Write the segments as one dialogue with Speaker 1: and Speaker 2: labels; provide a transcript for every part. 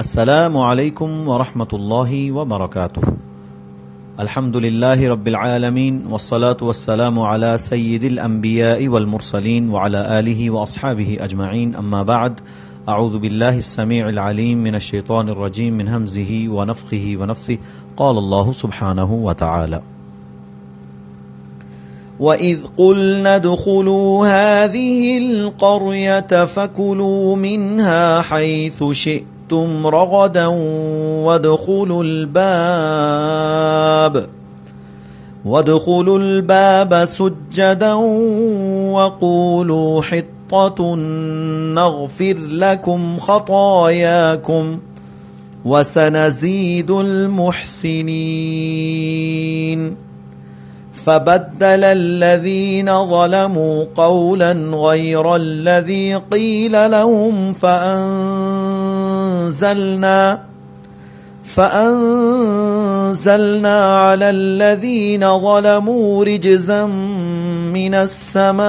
Speaker 1: السلام عليكم ورحمة الله وبركاته. الحمد لله رب العالمين والصلاة والسلام على سيد الأنبياء والمرسلين وعلى آله وأصحابه أجمعين. أما بعد، أعوذ بالله السميع العليم من الشيطان الرجيم من همزه ونفخه ونفثه. قال الله سبحانه وتعالى وَإِذْ قُلْنَا ادْخُلُوا هَٰذِهِ الْقَرْيَةَ فَكُلُوا مِنْهَا حَيْثُ شِئْتُمْ رَغَدًا وَادْخُلُوا الْبَابَ وَادْخُلُوا الْبَابَ سُجَّدًا وَقُولُوا حِطَّةٌ نَّغْفِرْ لَكُمْ خَطَايَاكُمْ وَسَنَزِيدُ الْمُحْسِنِينَ فبدل الذين ظلموا قولا غير الذي قيل لهم فأنزلنا فأنزلنا على الذين ظلموا رجزا من السماء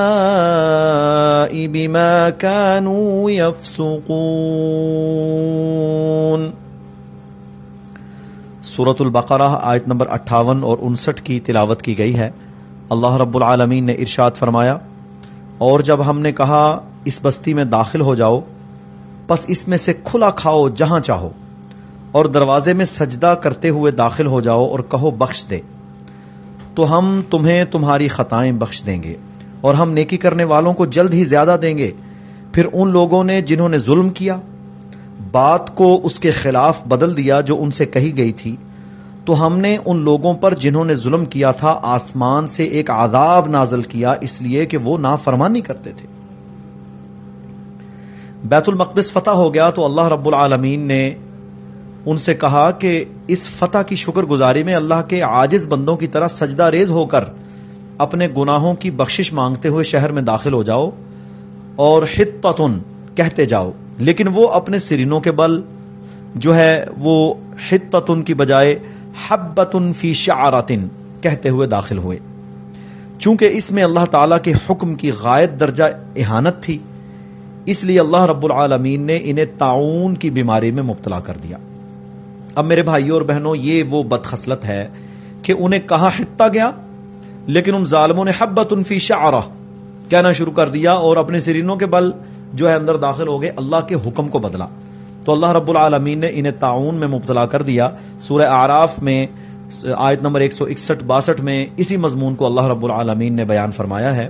Speaker 1: بما كانوا يفسقون. صورت البقرہ آیت نمبر اٹھاون اور انسٹھ کی تلاوت کی گئی ہے۔ اللہ رب العالمین نے ارشاد فرمایا، اور جب ہم نے کہا، اس بستی میں داخل ہو جاؤ پس اس میں سے کھلا کھاؤ جہاں چاہو اور دروازے میں سجدہ کرتے ہوئے داخل ہو جاؤ اور کہو بخش دے۔ تو ہم تمہیں تمہاری خطائیں بخش دیں گے اور ہم نیکی کرنے والوں کو جلد ہی زیادہ دیں گے۔ پھر ان لوگوں نے جنہوں نے ظلم کیا، بات کو اس کے خلاف بدل دیا جو ان سے کہی گئی تھی، تو ہم نے ان لوگوں پر جنہوں نے ظلم کیا تھا آسمان سے ایک عذاب نازل کیا اس لیے کہ وہ نافرمانی کرتے تھے۔ بیت المقدس فتح ہو گیا تو اللہ رب العالمین نے ان سے کہا کہ اس فتح کی شکر گزاری میں اللہ کے عاجز بندوں کی طرح سجدہ ریز ہو کر اپنے گناہوں کی بخشش مانگتے ہوئے شہر میں داخل ہو جاؤ اور حتن کہتے جاؤ۔ لیکن وہ اپنے سرینوں کے بل جو ہے وہ حتن کی بجائے حبتن فی شعراتن کہتے ہوئے داخل ہوئے۔ چونکہ اس میں اللہ تعالی کے حکم کی غائد درجہ احانت تھی اس لیے اللہ رب العالمین نے انہیں تعاون کی بیماری میں مبتلا کر دیا۔ اب میرے بھائیوں اور بہنوں، یہ وہ بدخصلت ہے کہ انہیں کہاں حتہ گیا، لیکن ان ظالموں نے حبت فی شعرہ کہنا شروع کر دیا اور اپنے سرینوں کے بل جو ہے اندر داخل ہو گئے، اللہ کے حکم کو بدلا۔ تو اللہ رب العالمین نے انہیں تعاون میں مبتلا کر دیا۔ سورہ آراف میں، آیت نمبر 161 62 میں اسی مضمون کو اللہ رب العالمین نے بیان فرمایا ہے۔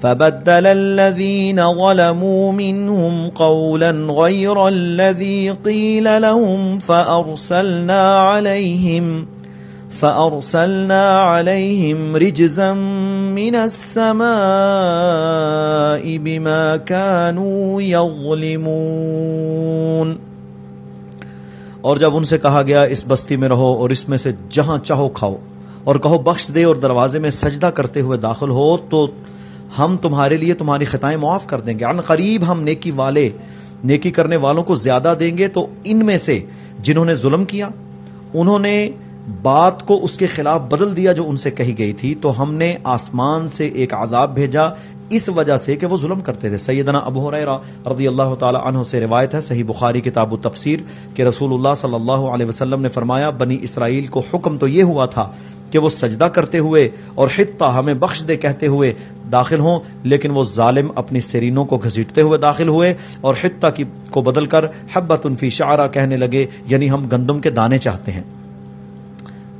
Speaker 2: فبدل الذين ظلموا منهم قولا غير الذي قيل لهم فأرسلنا عليهم فأرسلنا عليهم رجزا من السماء بما كانوا يظلمون۔
Speaker 1: اور جب ان سے کہا گیا، اس بستی میں رہو اور اس میں سے جہاں چاہو کھاؤ، اور کہو بخش دے اور دروازے میں سجدہ کرتے ہوئے داخل ہو، تو ہم تمہارے لیے تمہاری خطائیں معاف کر دیں گے۔ ان قریب ہم نیکی والے، نیکی کرنے والوں کو زیادہ دیں گے۔ تو ان میں سے جنہوں نے ظلم کیا، انہوں نے بات کو اس کے خلاف بدل دیا جو ان سے کہی گئی تھی۔ تو ہم نے آسمان سے ایک عذاب بھیجا، اس وجہ سے کہ وہ ظلم کرتے تھے۔ سیدنا ابو حریرہ رضی اللہ تعالی عنہ سے روایت ہے، صحیح بخاری کتاب و تفسیر کہ رسول اللہ صلی اللہ علیہ وسلم نے فرمایا، بنی اسرائیل کو حکم تو یہ ہوا تھا کہ وہ سجدہ کرتے ہوئے اور حتہ ہمیں بخش دے کہتے ہوئے داخل ہوں، لیکن وہ ظالم اپنی سرینوں کو گھسیٹتے ہوئے داخل ہوئے اور حتہ کی کو بدل کر حبت فی شعرہ کہنے لگے یعنی ہم گندم کے دانے چاہتے ہیں۔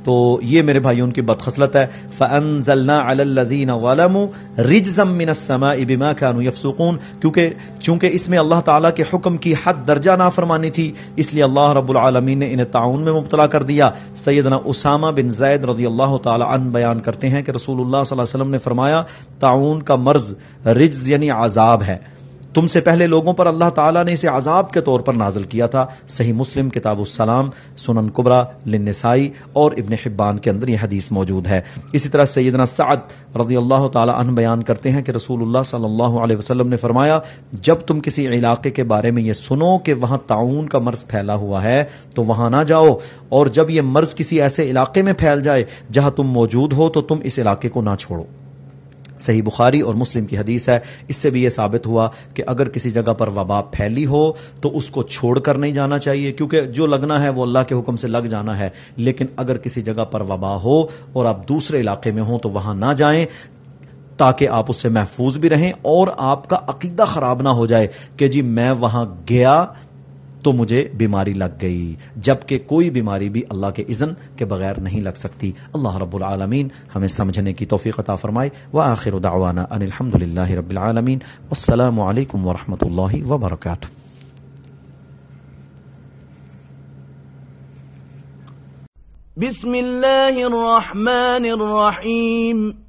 Speaker 1: تو یہ میرے بھائی ان کی بدخصلت ہے۔ فَأَنزَلْنَا عَلَى الَّذِينَ ظَلَمُوا رِجْزًا مِّنَ السَّمَاءِ بِمَا كَانُوا يَفْسُقُونَ۔ کیونکہ چونکہ اس میں اللہ تعالیٰ کے حکم کی حد درجہ نافرمانی تھی، اس لیے اللہ رب العالمین نے انہیں تعاون میں مبتلا کر دیا۔ سیدنا اسامہ بن زید رضی اللہ تعالی عنہ بیان کرتے ہیں کہ رسول اللہ صلی اللہ علیہ وسلم نے فرمایا، تعاون کا مرض رجز یعنی عذاب ہے۔ تم سے پہلے لوگوں پر اللہ تعالیٰ نے اسے عذاب کے طور پر نازل کیا تھا۔ صحیح مسلم، کتاب السلام، سنن کبرا لنسائی اور ابن حبان کے اندر یہ حدیث موجود ہے۔ اسی طرح سیدنا سعد رضی اللہ تعالیٰ عنہ بیان کرتے ہیں کہ رسول اللہ صلی اللہ علیہ وسلم نے فرمایا، جب تم کسی علاقے کے بارے میں یہ سنو کہ وہاں تعاون کا مرض پھیلا ہوا ہے، تو وہاں نہ جاؤ۔ اور جب یہ مرض کسی ایسے علاقے میں پھیل جائے جہاں تم موجود ہو، تو تم اس علاقے کو نہ چھوڑو۔ صحیح بخاری اور مسلم کی حدیث ہے۔ اس سے بھی یہ ثابت ہوا کہ اگر کسی جگہ پر وبا پھیلی ہو تو اس کو چھوڑ کر نہیں جانا چاہیے، کیونکہ جو لگنا ہے وہ اللہ کے حکم سے لگ جانا ہے۔ لیکن اگر کسی جگہ پر وبا ہو اور آپ دوسرے علاقے میں ہوں تو وہاں نہ جائیں، تاکہ آپ اس سے محفوظ بھی رہیں اور آپ کا عقیدہ خراب نہ ہو جائے کہ جی میں وہاں گیا تو مجھے بیماری لگ گئی، جبکہ کوئی بیماری بھی اللہ کے اذن کے بغیر نہیں لگ سکتی۔ اللہ رب العالمین ہمیں سمجھنے کی توفیق عطا فرمائے۔ وآخر دعوانا ان الحمد للہ رب العالمین۔ والسلام علیکم ورحمۃ اللہ وبرکاتہ۔
Speaker 3: بسم اللہ الرحمن الرحیم۔